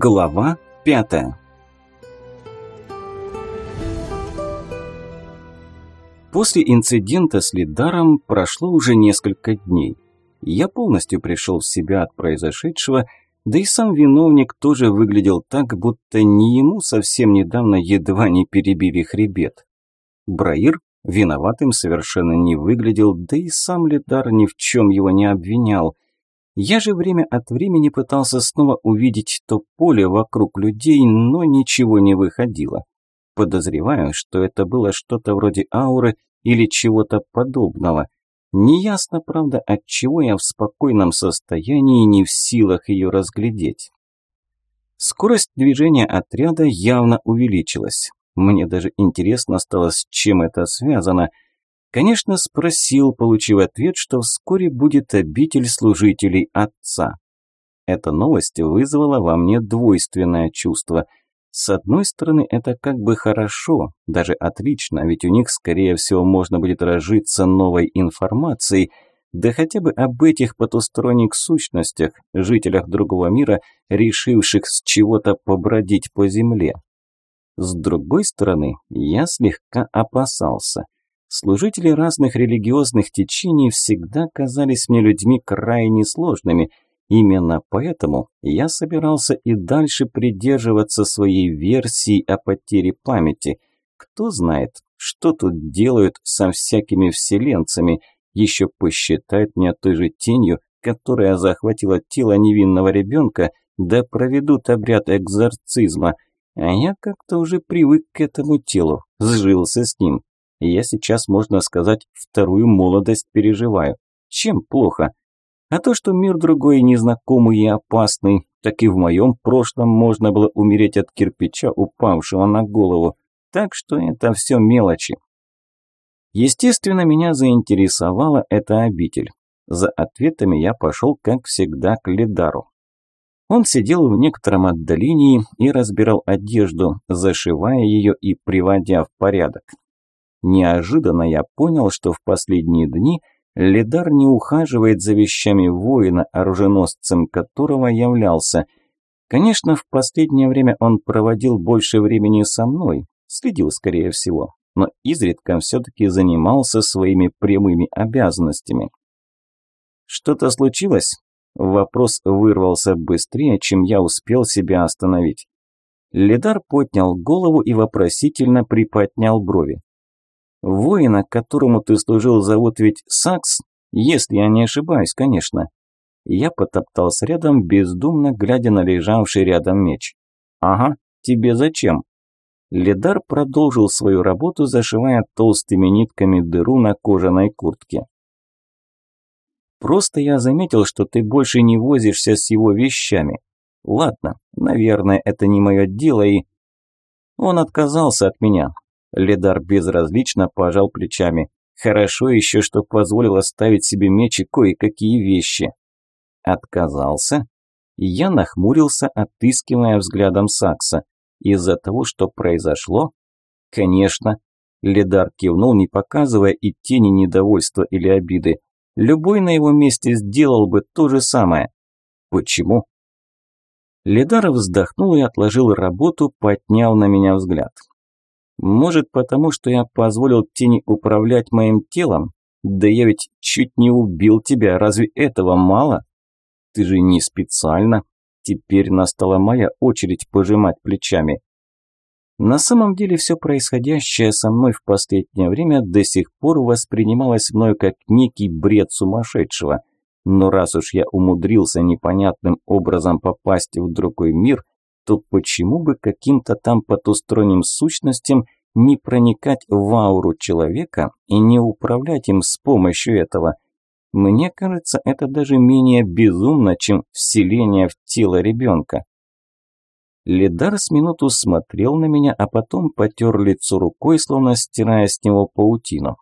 Глава пятая После инцидента с Лидаром прошло уже несколько дней. Я полностью пришел в себя от произошедшего, да и сам виновник тоже выглядел так, будто не ему совсем недавно едва не перебили хребет. Браир виноватым совершенно не выглядел, да и сам Лидар ни в чем его не обвинял – я же время от времени пытался снова увидеть то поле вокруг людей, но ничего не выходило. Подозреваю, что это было что-то вроде ауры или чего-то подобного. Неясно, правда, от чего я в спокойном состоянии не в силах ее разглядеть. Скорость движения отряда явно увеличилась. Мне даже интересно стало, с чем это связано – Конечно, спросил, получив ответ, что вскоре будет обитель служителей отца. Эта новость вызвала во мне двойственное чувство. С одной стороны, это как бы хорошо, даже отлично, ведь у них, скорее всего, можно будет разжиться новой информацией, да хотя бы об этих потусторонних сущностях, жителях другого мира, решивших с чего-то побродить по земле. С другой стороны, я слегка опасался – Служители разных религиозных течений всегда казались мне людьми крайне сложными. Именно поэтому я собирался и дальше придерживаться своей версии о потере памяти. Кто знает, что тут делают со всякими вселенцами, еще посчитают меня той же тенью, которая захватила тело невинного ребенка, да проведут обряд экзорцизма. А я как-то уже привык к этому телу, сжился с ним я сейчас, можно сказать, вторую молодость переживаю. Чем плохо? А то, что мир другой незнакомый и опасный, так и в моем прошлом можно было умереть от кирпича, упавшего на голову. Так что это все мелочи. Естественно, меня заинтересовала эта обитель. За ответами я пошел, как всегда, к Лидару. Он сидел в некотором отдалении и разбирал одежду, зашивая ее и приводя в порядок. Неожиданно я понял, что в последние дни Лидар не ухаживает за вещами воина, оруженосцем которого являлся. Конечно, в последнее время он проводил больше времени со мной, следил скорее всего, но изредка все-таки занимался своими прямыми обязанностями. «Что-то случилось?» Вопрос вырвался быстрее, чем я успел себя остановить. Лидар поднял голову и вопросительно приподнял брови. Воина, которому ты служил, зовут ведь Сакс, если я не ошибаюсь, конечно. Я потоптался рядом, бездумно глядя на лежавший рядом меч. Ага, тебе зачем? Лидар продолжил свою работу, зашивая толстыми нитками дыру на кожаной куртке. Просто я заметил, что ты больше не возишься с его вещами. Ладно, наверное, это не мое дело и... Он отказался от меня. Ледар безразлично пожал плечами. Хорошо еще, что позволил оставить себе меч и кое-какие вещи. Отказался? Я нахмурился, отыскивая взглядом Сакса. Из-за того, что произошло? Конечно. Ледар кивнул, не показывая и тени недовольства или обиды. Любой на его месте сделал бы то же самое. Почему? Ледар вздохнул и отложил работу, поднял на меня взгляд. Может, потому что я позволил тени управлять моим телом? Да я ведь чуть не убил тебя, разве этого мало? Ты же не специально. Теперь настала моя очередь пожимать плечами. На самом деле все происходящее со мной в последнее время до сих пор воспринималось мною как некий бред сумасшедшего. Но раз уж я умудрился непонятным образом попасть в другой мир – то почему бы каким-то там потусторонним сущностям не проникать в ауру человека и не управлять им с помощью этого? Мне кажется, это даже менее безумно, чем вселение в тело ребенка. Лидар с минуту смотрел на меня, а потом потер лицо рукой, словно стирая с него паутину.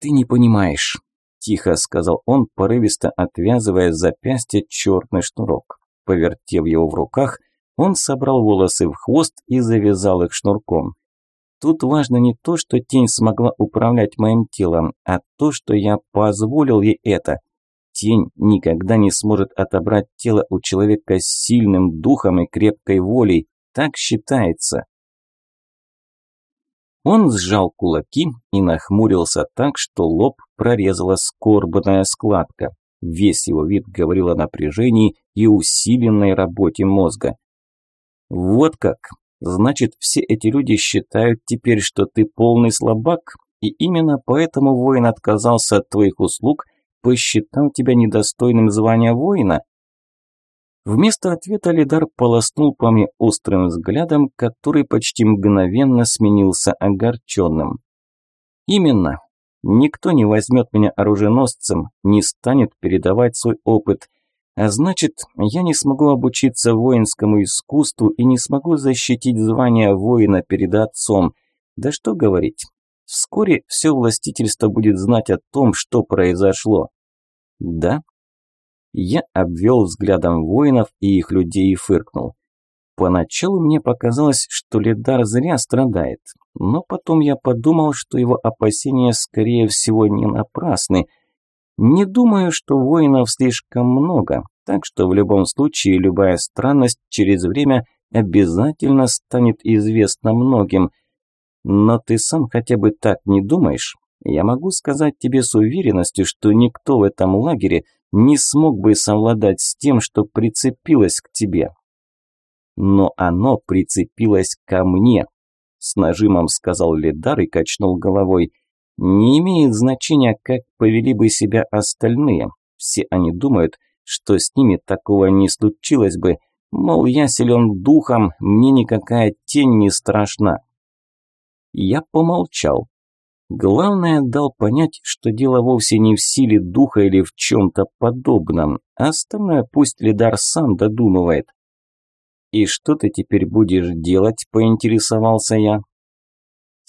«Ты не понимаешь», – тихо сказал он, порывисто отвязывая с запястья черный шнурок. Повертев его в руках, он собрал волосы в хвост и завязал их шнурком. Тут важно не то, что тень смогла управлять моим телом, а то, что я позволил ей это. тень никогда не сможет отобрать тело у человека с сильным духом и крепкой волей. Так считается. Он сжал кулаки и нахмурился так, что лоб прорезала скорбная складка. Весь его вид говорил о напряжении и усиленной работе мозга. «Вот как! Значит, все эти люди считают теперь, что ты полный слабак, и именно поэтому воин отказался от твоих услуг, посчитал тебя недостойным звания воина?» Вместо ответа Лидар полоснул по мне острым взглядом, который почти мгновенно сменился огорченным. «Именно. Никто не возьмет меня оруженосцем, не станет передавать свой опыт. А значит, я не смогу обучиться воинскому искусству и не смогу защитить звание воина перед отцом. Да что говорить, вскоре все властительство будет знать о том, что произошло. Да, я обвел взглядом воинов и их людей и фыркнул. Поначалу мне показалось, что Ледар зря страдает, но потом я подумал, что его опасения скорее всего не напрасны. Не думаю, что воинов слишком много, так что в любом случае любая странность через время обязательно станет известна многим. Но ты сам хотя бы так не думаешь? Я могу сказать тебе с уверенностью, что никто в этом лагере – не смог бы совладать с тем, что прицепилось к тебе. Но оно прицепилось ко мне, с нажимом сказал Ледар и качнул головой. Не имеет значения, как повели бы себя остальные. Все они думают, что с ними такого не случилось бы. Мол, я силен духом, мне никакая тень не страшна. Я помолчал, Главное, дал понять, что дело вовсе не в силе духа или в чем-то подобном. А остальное пусть Лидар сам додумывает. «И что ты теперь будешь делать?» – поинтересовался я.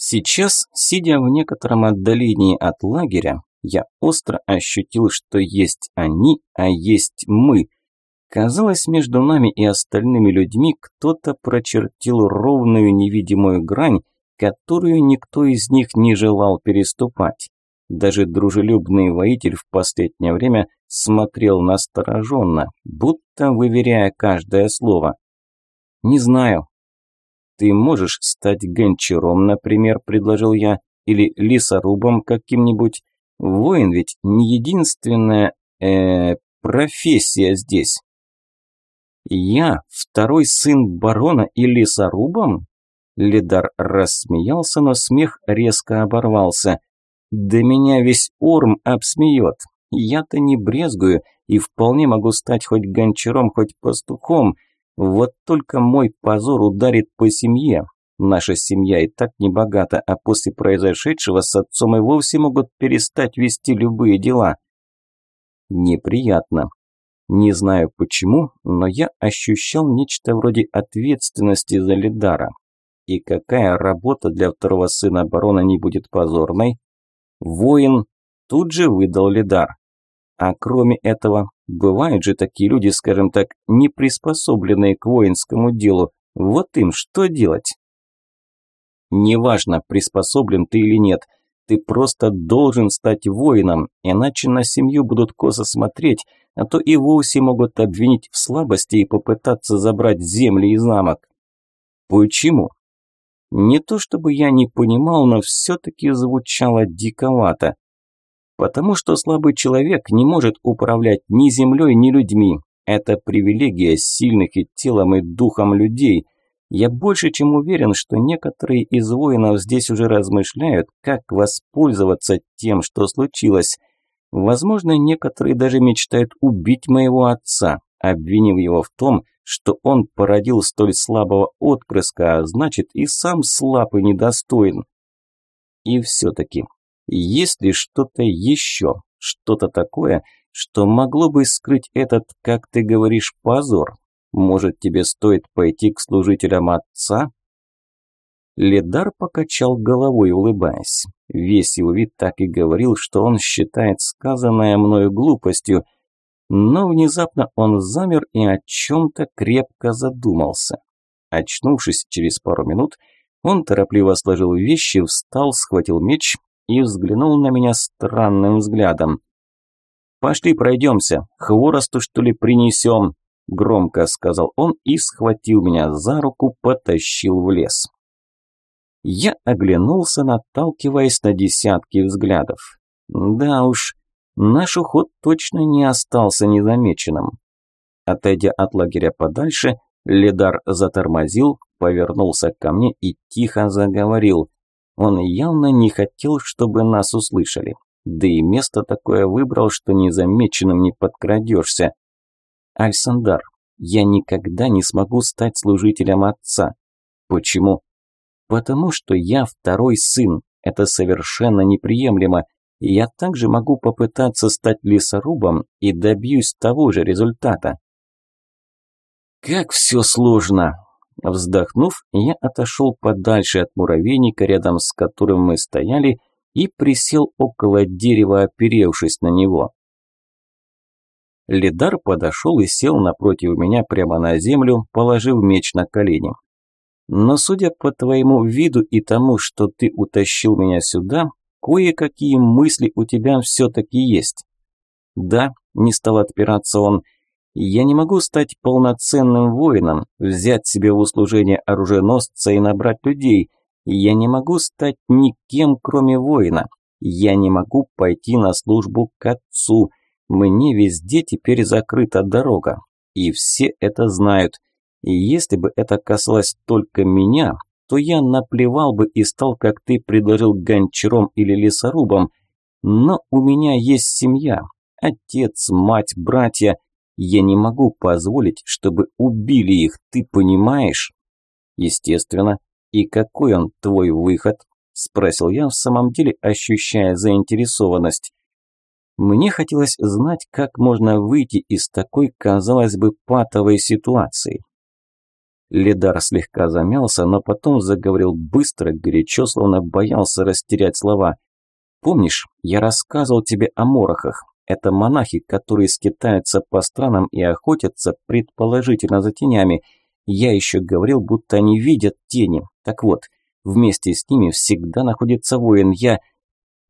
Сейчас, сидя в некотором отдалении от лагеря, я остро ощутил, что есть они, а есть мы. Казалось, между нами и остальными людьми кто-то прочертил ровную невидимую грань, которую никто из них не желал переступать. Даже дружелюбный воитель в последнее время смотрел настороженно, будто выверяя каждое слово. «Не знаю». «Ты можешь стать гончаром, например», – предложил я, «или лесорубом каким-нибудь. Воин ведь не единственная, э, профессия здесь». «Я второй сын барона и лесорубом?» Лидар рассмеялся, но смех резко оборвался. «Да меня весь Орм обсмеет. Я-то не брезгую и вполне могу стать хоть гончаром, хоть пастухом. Вот только мой позор ударит по семье. Наша семья и так не богата, а после произошедшего с отцом и вовсе могут перестать вести любые дела». Неприятно. Не знаю почему, но я ощущал нечто вроде ответственности за Лидара. И какая работа для второго сына барона не будет позорной? Воин тут же выдал Лидар. А кроме этого, бывают же такие люди, скажем так, не приспособленные к воинскому делу. Вот им что делать? Неважно, приспособлен ты или нет, ты просто должен стать воином, иначе на семью будут косо смотреть, а то и вовсе могут обвинить в слабости и попытаться забрать земли и замок. Почему? Не то чтобы я не понимал, но все-таки звучало диковато. Потому что слабый человек не может управлять ни землей, ни людьми. Это привилегия сильных и телом, и духом людей. Я больше чем уверен, что некоторые из воинов здесь уже размышляют, как воспользоваться тем, что случилось. Возможно, некоторые даже мечтают убить моего отца, обвинив его в том, что он породил столь слабого отпрыска, а значит и сам слаб и недостоин. И все-таки, есть ли что-то еще, что-то такое, что могло бы скрыть этот, как ты говоришь, позор? Может, тебе стоит пойти к служителям отца? Ледар покачал головой, улыбаясь. Весь его вид так и говорил, что он считает сказанное мною глупостью – но внезапно он замер и о чем-то крепко задумался. Очнувшись через пару минут, он торопливо сложил вещи, встал, схватил меч и взглянул на меня странным взглядом. Пошли пройдемся, хворосту что ли принесем, громко сказал он и схватил меня за руку, потащил в лес. Я оглянулся, наталкиваясь на десятки взглядов. Да уж, наш уход точно не остался незамеченным. Отойдя от лагеря подальше, Ледар затормозил, повернулся ко мне и тихо заговорил. Он явно не хотел, чтобы нас услышали. Да и место такое выбрал, что незамеченным не подкрадешься. Альсандар, я никогда не смогу стать служителем отца. Почему? Потому что я второй сын. Это совершенно неприемлемо. я также могу попытаться стать лесорубом и добьюсь того же результата. Как все сложно. Вздохнув, я отошел подальше от муравейника, рядом с которым мы стояли, и присел около дерева, оперевшись на него. Лидар подошел и сел напротив меня прямо на землю, положив меч на колени. Но судя по твоему виду и тому, что ты утащил меня сюда, кое-какие мысли у тебя все-таки есть. Да, не стал отпираться он, я не могу стать полноценным воином, взять себе в услужение оруженосца и набрать людей. Я не могу стать никем, кроме воина. Я не могу пойти на службу к отцу. Мне везде теперь закрыта дорога. И все это знают. И если бы это касалось только меня, то я наплевал бы и стал, как ты предложил, гончаром или лесорубом. Но у меня есть семья. Отец, мать, братья. Я не могу позволить, чтобы убили их, ты понимаешь? Естественно. И какой он твой выход? Спросил я в самом деле, ощущая заинтересованность. Мне хотелось знать, как можно выйти из такой, казалось бы, патовой ситуации. Лидар слегка замялся, но потом заговорил быстро, горячо, словно боялся растерять слова. «Помнишь, я рассказывал тебе о морохах? Это монахи, которые скитаются по странам и охотятся, предположительно, за тенями. Я еще говорил, будто они видят тени. Так вот, вместе с ними всегда находится воин. Я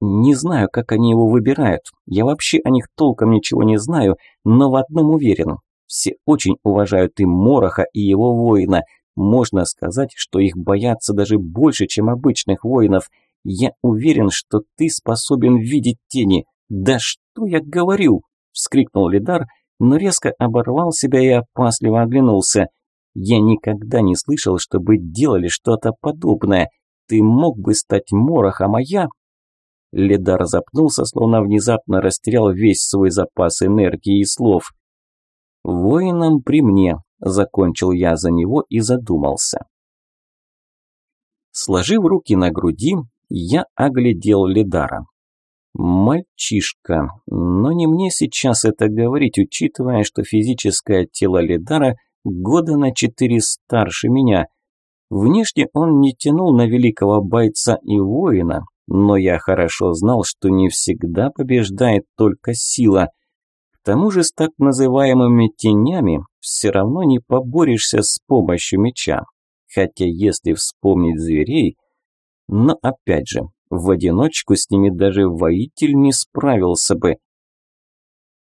не знаю, как они его выбирают. Я вообще о них толком ничего не знаю, но в одном уверен. Все очень уважают и Мороха, и его воина. Можно сказать, что их боятся даже больше, чем обычных воинов. Я уверен, что ты способен видеть тени. Да что я говорю? Вскрикнул Лидар, но резко оборвал себя и опасливо оглянулся. Я никогда не слышал, чтобы делали что-то подобное. Ты мог бы стать Морохом, а я Ледар запнулся, словно внезапно растерял весь свой запас энергии и слов. «Воином при мне», – закончил я за него и задумался. Сложив руки на груди, я оглядел Ледара. Мальчишка, но не мне сейчас это говорить, учитывая, что физическое тело Ледара года на четыре старше меня. Внешне он не тянул на великого бойца и воина, но я хорошо знал, что не всегда побеждает только сила. К тому же с так называемыми тенями все равно не поборешься с помощью меча. Хотя если вспомнить зверей... Но опять же, в одиночку с ними даже воитель не справился бы.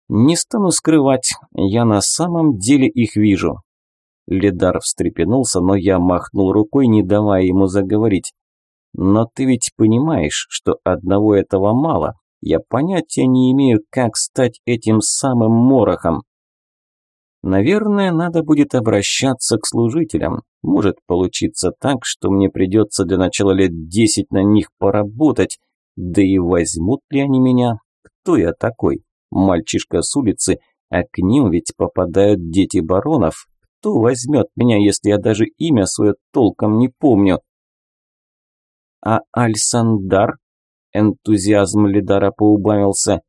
Не стану скрывать, я на самом деле их вижу. Лидар встрепенулся, но я махнул рукой, не давая ему заговорить. Но ты ведь понимаешь, что одного этого мало. Я понятия не имею, как стать этим самым морохом. Наверное, надо будет обращаться к служителям. Может получиться так, что мне придется для начала лет десять на них поработать. Да и возьмут ли они меня? Кто я такой? Мальчишка с улицы, а к ним ведь попадают дети баронов. Кто возьмет меня, если я даже имя свое толком не помню? А Альсандар? Энтузиазм Лидара поубавился.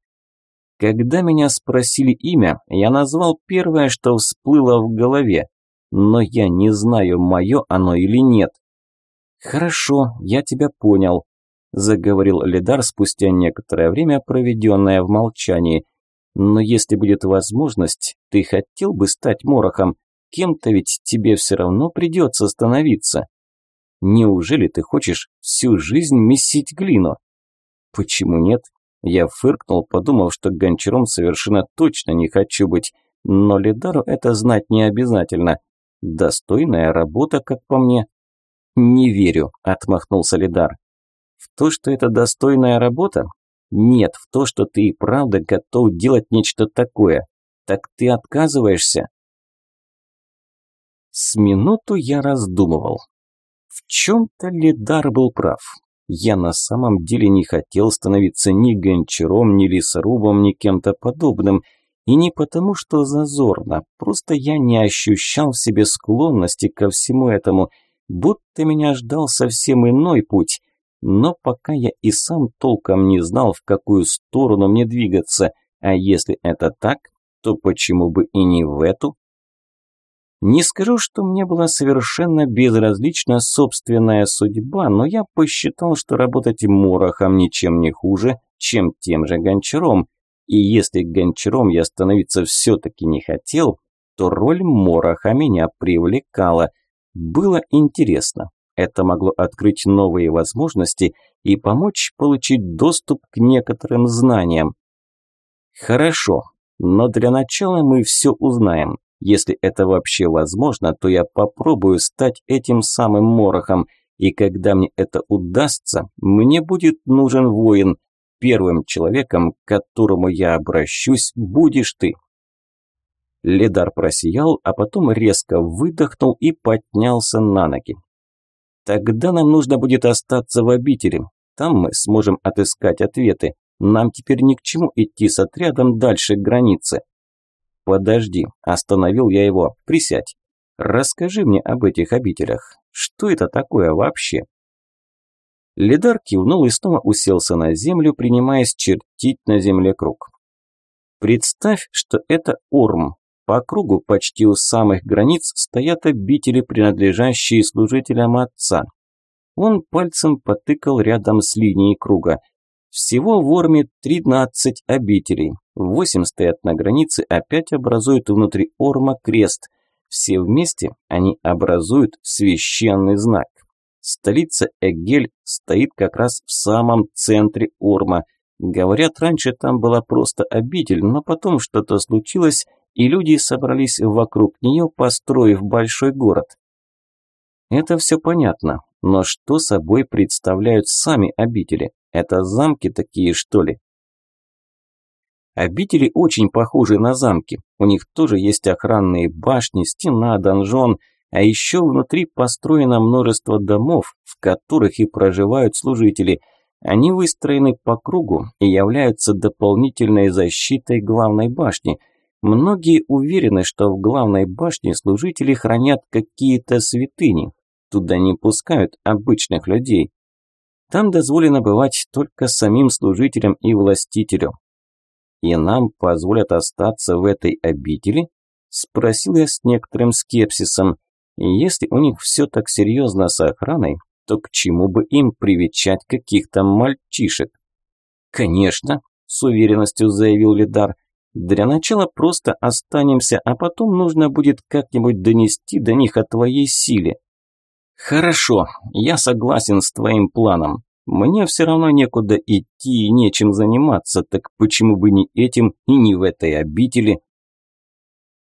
Когда меня спросили имя, я назвал первое, что всплыло в голове. Но я не знаю, мое оно или нет. «Хорошо, я тебя понял», – заговорил Лидар спустя некоторое время, проведенное в молчании. «Но если будет возможность, ты хотел бы стать Морохом? Кем-то ведь тебе все равно придется становиться». Неужели ты хочешь всю жизнь месить глину? Почему нет? Я фыркнул, подумав, что гончаром совершенно точно не хочу быть, но Лидару это знать не обязательно. Достойная работа, как по мне. «Не верю», – отмахнулся Лидар. «В то, что это достойная работа? Нет, в то, что ты и правда готов делать нечто такое. Так ты отказываешься?» С минуту я раздумывал. В чем-то Лидар был прав. Я на самом деле не хотел становиться ни гончаром, ни лесорубом, ни кем-то подобным. И не потому, что зазорно, просто я не ощущал в себе склонности ко всему этому, будто меня ждал совсем иной путь. Но пока я и сам толком не знал, в какую сторону мне двигаться, а если это так, то почему бы и не в эту? Не скажу, что мне была совершенно безразлична собственная судьба, но я посчитал, что работать морохом ничем не хуже, чем тем же гончаром. И если гончаром я становиться все-таки не хотел, то роль мороха меня привлекала. Было интересно. Это могло открыть новые возможности и помочь получить доступ к некоторым знаниям. Хорошо, но для начала мы все узнаем. Если это вообще возможно, то я попробую стать этим самым морохом, и когда мне это удастся, мне будет нужен воин. Первым человеком, к которому я обращусь, будешь ты. Ледар просиял, а потом резко выдохнул и поднялся на ноги. Тогда нам нужно будет остаться в обители. Там мы сможем отыскать ответы. Нам теперь ни к чему идти с отрядом дальше границы. «Подожди», – остановил я его, – «присядь. Расскажи мне об этих обителях. Что это такое вообще?» Лидар кивнул и снова уселся на землю, принимаясь чертить на земле круг. Представь, что это Орм. По кругу почти у самых границ стоят обители, принадлежащие служителям отца. Он пальцем потыкал рядом с линией круга. Всего в Орме 13 обителей. Восемь стоят на границе, опять образуют внутри Орма крест. Все вместе они образуют священный знак. Столица Эгель стоит как раз в самом центре Орма. Говорят, раньше там была просто обитель, но потом что-то случилось, и люди собрались вокруг нее, построив большой город. Это все понятно, но что собой представляют сами обители? Это замки такие, что ли? Обители очень похожи на замки. У них тоже есть охранные башни, стена, донжон, а еще внутри построено множество домов, в которых и проживают служители. Они выстроены по кругу и являются дополнительной защитой главной башни. Многие уверены, что в главной башне служители хранят какие-то святыни. Туда не пускают обычных людей. Там дозволено бывать только самим служителям и властителю и нам позволят остаться в этой обители?» – спросил я с некоторым скепсисом. «Если у них все так серьезно с охраной, то к чему бы им привечать каких-то мальчишек?» «Конечно», – с уверенностью заявил Лидар. «Для начала просто останемся, а потом нужно будет как-нибудь донести до них о твоей силе». «Хорошо, я согласен с твоим планом. Мне все равно некуда идти и нечем заниматься, так почему бы не этим и не в этой обители?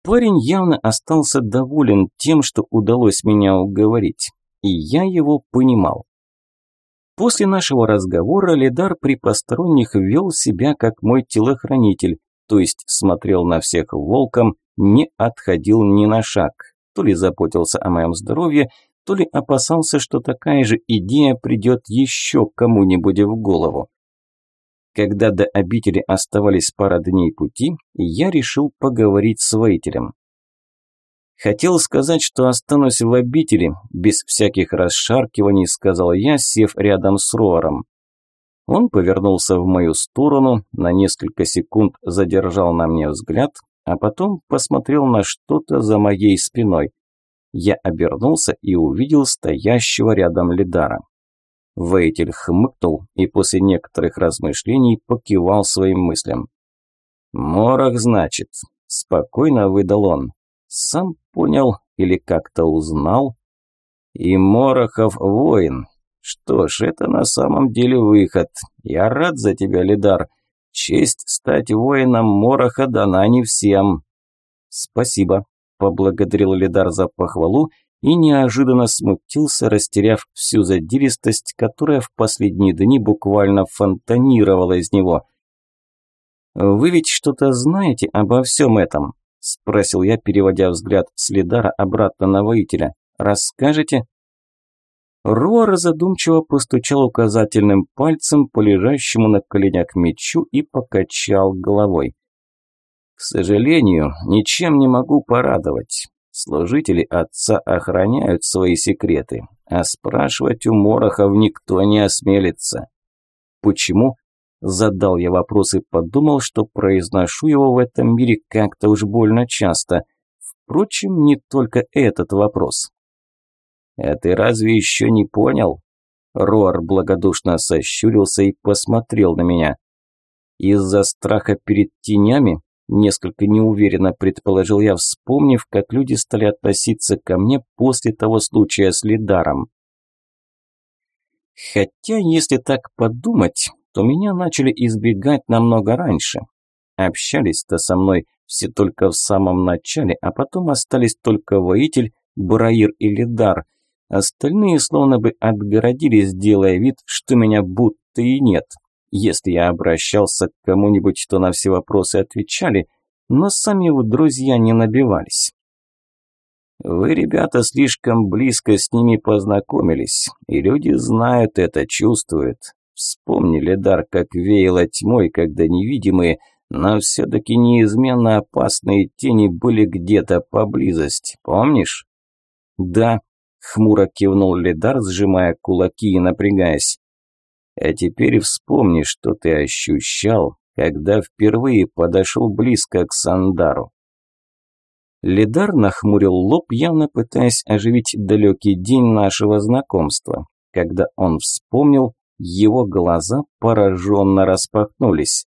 Парень явно остался доволен тем, что удалось меня уговорить, и я его понимал. После нашего разговора Лидар при посторонних вел себя как мой телохранитель, то есть смотрел на всех волком, не отходил ни на шаг, то ли заботился о моем здоровье, то ли опасался, что такая же идея придет еще кому-нибудь в голову. Когда до обители оставались пара дней пути, я решил поговорить с воителем. Хотел сказать, что останусь в обители, без всяких расшаркиваний, сказал я, сев рядом с Роаром. Он повернулся в мою сторону, на несколько секунд задержал на мне взгляд, а потом посмотрел на что-то за моей спиной. Я обернулся и увидел стоящего рядом Лидара. Вейтель хмыкнул и после некоторых размышлений покивал своим мыслям. «Морох, значит», – спокойно выдал он. «Сам понял или как-то узнал?» «И Морохов воин. Что ж, это на самом деле выход. Я рад за тебя, Лидар. Честь стать воином Мороха дана не всем. Спасибо, поблагодарил Лидар за похвалу и неожиданно смутился, растеряв всю задиристость, которая в последние дни буквально фонтанировала из него. «Вы ведь что-то знаете обо всем этом?» – спросил я, переводя взгляд с Лидара обратно на воителя. «Расскажете?» Руар задумчиво постучал указательным пальцем по лежащему на коленях мечу и покачал головой. «К сожалению, ничем не могу порадовать. Служители отца охраняют свои секреты, а спрашивать у Морохов никто не осмелится». «Почему?» – задал я вопрос и подумал, что произношу его в этом мире как-то уж больно часто. Впрочем, не только этот вопрос. «А ты разве еще не понял?» Рор благодушно сощурился и посмотрел на меня. «Из-за страха перед тенями?» Несколько неуверенно предположил я, вспомнив, как люди стали относиться ко мне после того случая с Лидаром. Хотя, если так подумать, то меня начали избегать намного раньше. Общались-то со мной все только в самом начале, а потом остались только воитель, Браир и Лидар – Остальные словно бы отгородились, делая вид, что меня будто и нет. Если я обращался к кому-нибудь, то на все вопросы отвечали, но сами в друзья не набивались. Вы, ребята, слишком близко с ними познакомились, и люди знают это, чувствуют. Вспомнили дар, как веяло тьмой, когда невидимые, но все-таки неизменно опасные тени были где-то поблизости, помнишь? Да, Хмуро кивнул Лидар, сжимая кулаки и напрягаясь. А теперь вспомни, что ты ощущал, когда впервые подошел близко к Сандару. Лидар нахмурил лоб, явно пытаясь оживить далекий день нашего знакомства. Когда он вспомнил, его глаза пораженно распахнулись.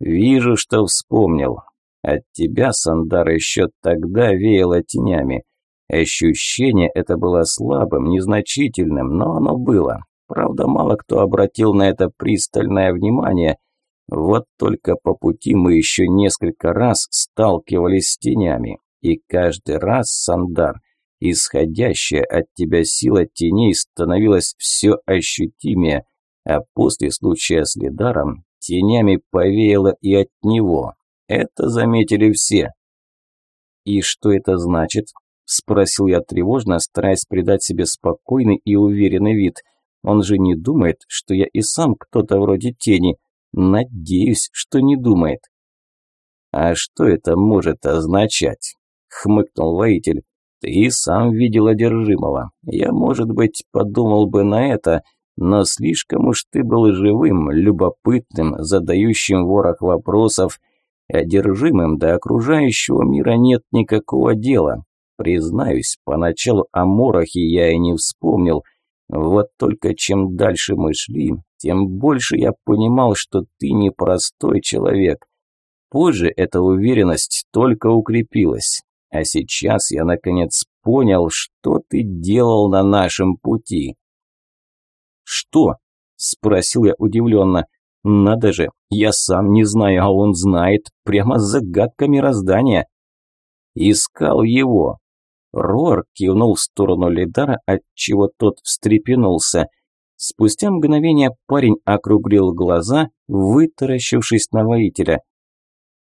«Вижу, что вспомнил. От тебя, Сандар, еще тогда веяло тенями. Ощущение это было слабым, незначительным, но оно было. Правда, мало кто обратил на это пристальное внимание. Вот только по пути мы еще несколько раз сталкивались с тенями. И каждый раз, Сандар, исходящая от тебя сила теней становилась все ощутимее, а после случая с Лидаром тенями повеяло и от него. Это заметили все. И что это значит? Спросил я тревожно, стараясь придать себе спокойный и уверенный вид. Он же не думает, что я и сам кто-то вроде тени. Надеюсь, что не думает. «А что это может означать?» – хмыкнул воитель. «Ты сам видел одержимого. Я, может быть, подумал бы на это, но слишком уж ты был живым, любопытным, задающим ворох вопросов. Одержимым до окружающего мира нет никакого дела. Признаюсь, поначалу о Морохе я и не вспомнил. Вот только чем дальше мы шли, тем больше я понимал, что ты непростой человек. Позже эта уверенность только укрепилась. А сейчас я наконец понял, что ты делал на нашем пути. «Что?» – спросил я удивленно. «Надо же, я сам не знаю, а он знает, прямо загадка мироздания». «Искал его», Рор кивнул в сторону Лидара, отчего тот встрепенулся. Спустя мгновение парень округлил глаза, вытаращившись на воителя.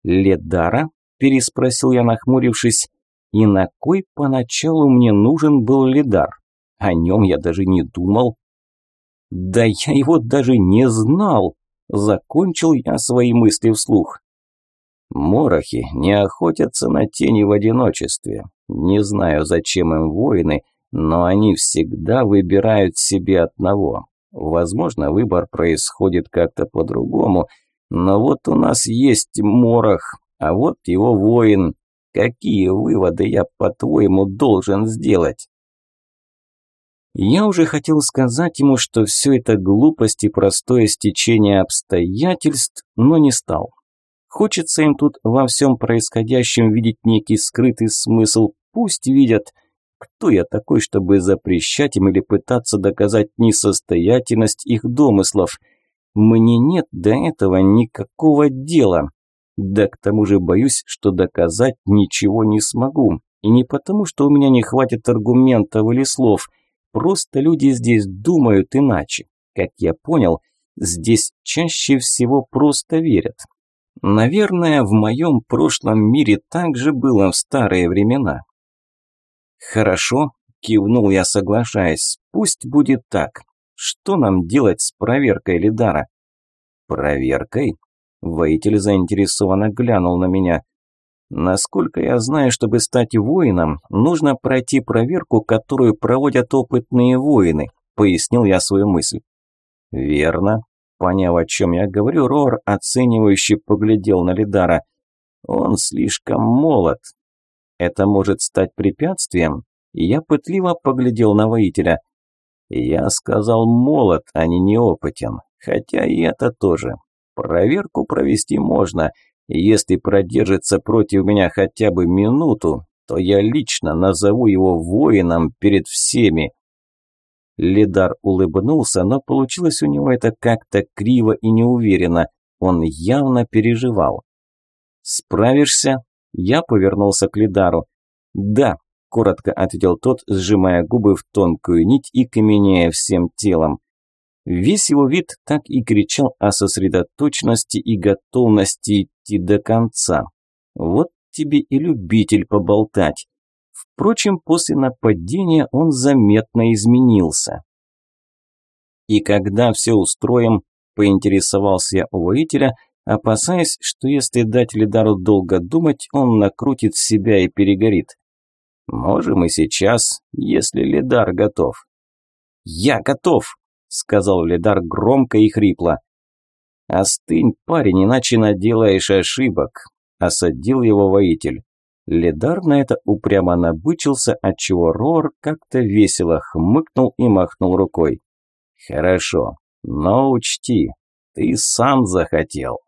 «Ледара?» – переспросил я, нахмурившись. «И на кой поначалу мне нужен был Лидар? О нем я даже не думал». «Да я его даже не знал!» – закончил я свои мысли вслух. Морохи не охотятся на тени в одиночестве. Не знаю, зачем им воины, но они всегда выбирают себе одного. Возможно, выбор происходит как-то по-другому, но вот у нас есть Морох, а вот его воин. Какие выводы я, по-твоему, должен сделать? Я уже хотел сказать ему, что все это глупость и простое стечение обстоятельств, но не стал. Хочется им тут во всем происходящем видеть некий скрытый смысл. Пусть видят. Кто я такой, чтобы запрещать им или пытаться доказать несостоятельность их домыслов? Мне нет до этого никакого дела. Да к тому же боюсь, что доказать ничего не смогу. И не потому, что у меня не хватит аргументов или слов. Просто люди здесь думают иначе. Как я понял, здесь чаще всего просто верят. Наверное, в моем прошлом мире так же было в старые времена. Хорошо, кивнул я, соглашаясь. Пусть будет так. Что нам делать с проверкой Лидара? Проверкой? Воитель заинтересованно глянул на меня. Насколько я знаю, чтобы стать воином, нужно пройти проверку, которую проводят опытные воины, пояснил я свою мысль. Верно. Поняв, о чем я говорю, Рор оценивающе поглядел на Лидара. Он слишком молод. Это может стать препятствием? Я пытливо поглядел на воителя. Я сказал молод, а не неопытен. Хотя и это тоже. Проверку провести можно. Если продержится против меня хотя бы минуту, то я лично назову его воином перед всеми. Лидар улыбнулся, но получилось у него это как-то криво и неуверенно. Он явно переживал. «Справишься?» Я повернулся к Лидару. «Да», – коротко ответил тот, сжимая губы в тонкую нить и каменея всем телом. Весь его вид так и кричал о сосредоточенности и готовности идти до конца. Вот тебе и любитель поболтать. Впрочем, после нападения он заметно изменился. И когда все устроим, поинтересовался я у воителя, опасаясь, что если дать Лидару долго думать, он накрутит себя и перегорит. Можем и сейчас, если Лидар готов. Я готов, сказал Лидар громко и хрипло. «Остынь, парень, иначе наделаешь ошибок», – осадил его воитель. Лидар на это упрямо набычился, отчего Рор как-то весело хмыкнул и махнул рукой. «Хорошо, но учти, ты сам захотел».